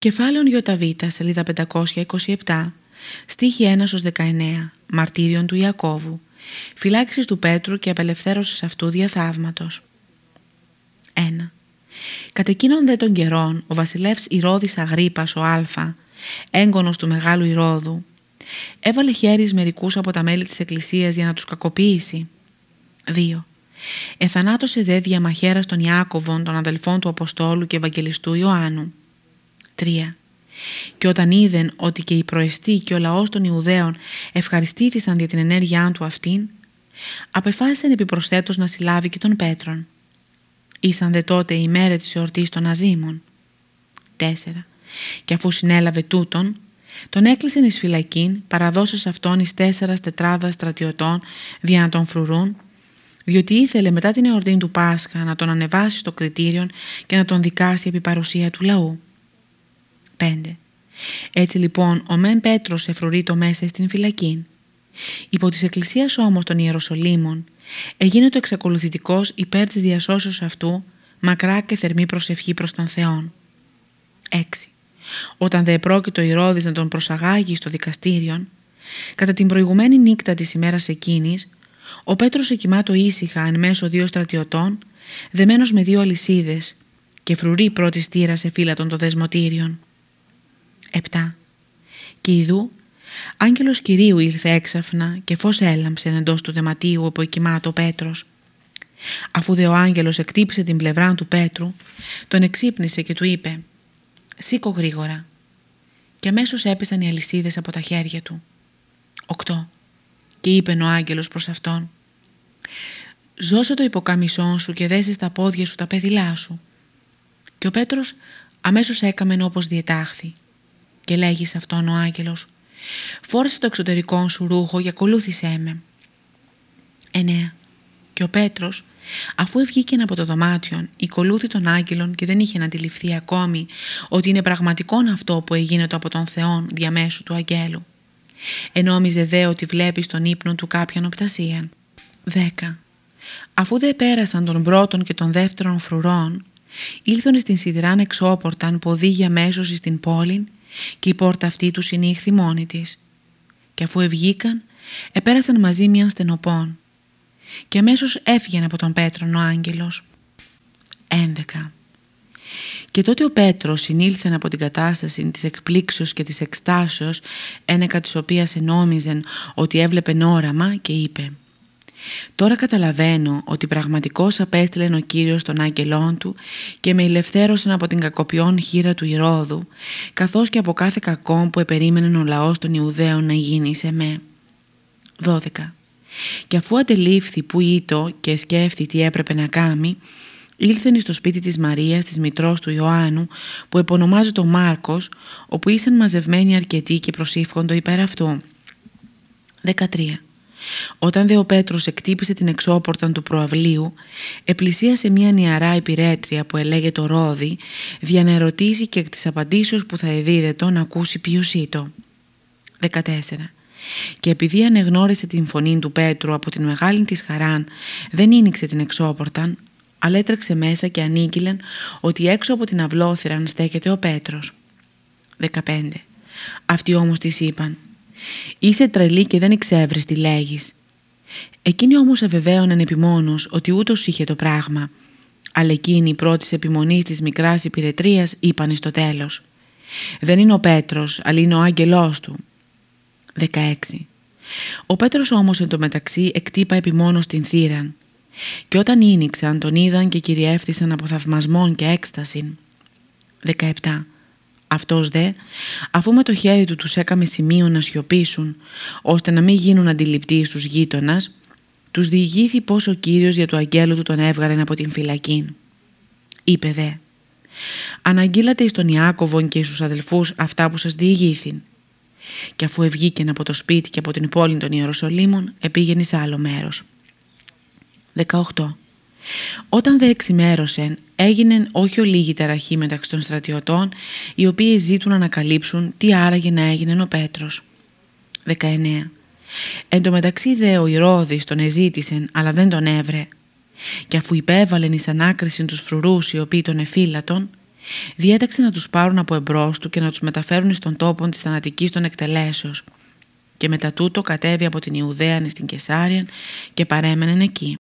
Κεφάλαιον ΙΒ, σελίδα 527, στίχη 1 19, μαρτύριον του Ιακώβου, φυλάξεις του Πέτρου και απελευθέρωσης αυτού διαθαύματος. 1. Κατ' εκείνον δε των καιρών, ο βασιλεύς Ηρώδης Αγρίπας ο Α, έγκονος του Μεγάλου Ηρώδου, έβαλε χέρις μερικούς από τα μέλη της Εκκλησίας για να τους κακοποιήσει. 2. Εθανάτωσε δε διαμαχαίρας των Ιάκωβων, των αδελφών του Αποστόλου και Ευαγγελιστού Ιωάννου. 3. Και όταν είδεν ότι και οι προεστοί και ο λαός των Ιουδαίων ευχαριστήθησαν για την ενέργειά του αυτήν, απεφάσισαν επιπροσθέτως να συλλάβει και τον Πέτρον. Ήσαν δε τότε η μέρα της εορτής των Αζήμων. 4. Και αφού συνέλαβε τούτον, τον έκλεισεν εις φυλακήν, παραδώσες αυτόν εις τέσσερα τετράδα στρατιωτών δια να τον φρουρούν, διότι ήθελε μετά την εορτή του Πάσχα να τον ανεβάσει στο κριτήριον και να τον δικάσει επί παρουσία του λαού. 5. Έτσι λοιπόν ο Μεν Πέτρος εφρουρεί το μέσα στην φυλακή. Υπό της Εκκλησίας όμως των Ιεροσολύμων έγινε το εξακολουθητικός υπέρ της διασώσεως αυτού μακρά και θερμή προσευχή προς τον Θεόν. 6. Όταν δε επρόκειτο Ηρώδης να τον προσαγάγει στο δικαστήριον, κατά την προηγουμένη νύχτα της ημέρας εκείνης, ο Πέτρος εκοιμάτω ήσυχα εν μέσω δύο στρατιωτών, δεμένος με δύο αλυσίδες και φρουρεί πρώτης στήρας σε φύλλα των το δεσμοτήριον. 7. Και ειδού, άγγελος Κυρίου ήρθε έξαφνα και φως έλαμψε εντός του δεματίου όπου εκοιμάτω ο Πέτρος. Αφού δε ο άγγελος εκτύπησε την πλευρά του Πέτρου, τον εξύπνησε και του είπε «Σήκω γρήγορα» και αμέσως έπεσαν οι αλυσίδες από τα χέρια του. 8. Και είπε ο άγγελος προς αυτόν «Ζώσε το υποκάμισό σου και δέσε στα πόδια σου τα παιδιλά σου». Και ο Πέτρος αμέσως έκαμεν όπως διετάχθη και λέγεις σε αυτόν ο άγγελος «Φόρεσε το εξωτερικό σου ρούχο και ακολούθησέ με». 9. Και ο Πέτρος αφού ευγήκε από το δωμάτιο, οικολούθη τον άγγελον και δεν είχε να αντιληφθεί ακόμη ότι είναι πραγματικό αυτό που έγινε το από τον Θεόν διαμέσου του αγγέλου. Ενόμιζε δε ότι βλέπεις στον ύπνο του κάποιον οπτασία. 10. Αφού δε πέρασαν τον πρώτον και τον δεύτερον φρουρών, ήλθον στην σιδηράν εξώπορταν που οδήγει αμέσω στην πόλη και η πόρτα αυτή τους συνήχθη μόνη της. Και αφού ευγήκαν, επέρασαν μαζί μιαν στενοπών και αμέσως έφυγε από τον Πέτρον ο άγγελος. 11. Και τότε ο Πέτρος συνήλθε από την κατάσταση της εκπλήξεως και της εκστάσεως ένεκα της οποίας ενόμιζεν ότι έβλεπε όραμα και είπε «Τώρα καταλαβαίνω ότι πραγματικώς απέστειλε ο Κύριος τον άγγελόν του και με ελευθέρωσαν από την κακοποιών χείρα του Ηρώδου καθώς και από κάθε κακό που επερίμενε ο λαός των Ιουδαίων να γίνει σε με». 12. Και αφού αντελήφθη που ήτο και σκέφτη τι έπρεπε να κάνει, ήλθεν στο σπίτι της Μαρίας, της μητρός του Ιωάννου, που επωνομάζεται ο Μάρκος, όπου ήσαν μαζευμένοι αρκετοί και προσήφχοντο υπέρ αυτού. 13. Όταν δε ο Πέτρος εκτύπησε την εξώπορτα του προαυλίου, επλησίασε μια νιαρά επιρέτρια που ελέγεται το Ρόδι, για να ερωτήσει και εκ της απαντήσεως που θα εδίδετο να ακούσει ποιος 14. Και επειδή ανεγνώρισε την φωνή του Πέτρου από την μεγάλη της χαράν, δεν ίνιξε την εξώπορταν, αλλά έτρεξε μέσα και ανήγγειλεν ότι έξω από την αυλόθυραν στέκεται ο Πέτρος. 15. Αυτοί όμως της είπαν «Είσαι τρελή και δεν εξεύρεις τι λέγεις». Εκείνοι όμως εβεβαίωναν επιμόνως ότι ούτως είχε το πράγμα, αλλά εκείνοι πρώτη επιμονής της μικράς υπηρετρίας είπαν στο τέλος «Δεν είναι ο Πέτρος, αλλά είναι ο άγγελός του». 16. Ο Πέτρος όμως εν τω μεταξύ εκτύπα επιμόνω την θύραν και όταν ίνιξαν τον είδαν και κυριεύθησαν από θαυμασμόν και έκσταση. 17. Αυτός δε, αφού με το χέρι του τους έκαμε σημείο να σιωπήσουν, ώστε να μην γίνουν αντιληπτοί στους γείτονας, τους διηγήθη πως ο Κύριος για το αγγέλο του τον έβγαρε από την φυλακή. Είπε δε, «Αναγγείλατε εις τον Ιάκωβον και στους αδελφούς αυτά που σας διηγήθην και αφού ευγήκεν από το σπίτι και από την πόλη των Ιεροσολύμων επήγαινε σε άλλο μέρος. 18. Όταν δε εξημέρωσε έγινε όχι ολίγη ταραχή μεταξύ των στρατιωτών οι οποίοι ζήτουν να ανακαλύψουν τι άραγε να έγινε ο Πέτρος. 19. Εν τω μεταξύ δε ο Ηρώδης τον εζήτησεν αλλά δεν τον έβρε και αφού υπέβαλεν εις ανάκριση τους φρουρούς οι οποίοι τον εφύλατον Διέταξε να τους πάρουν από εμπρός του και να τους μεταφέρουν στον τόπο της θανατικής των εκτελέσεως και μετά τούτο κατέβη από την Ιουδαία στην Κεσάρια και παρέμενε εκεί.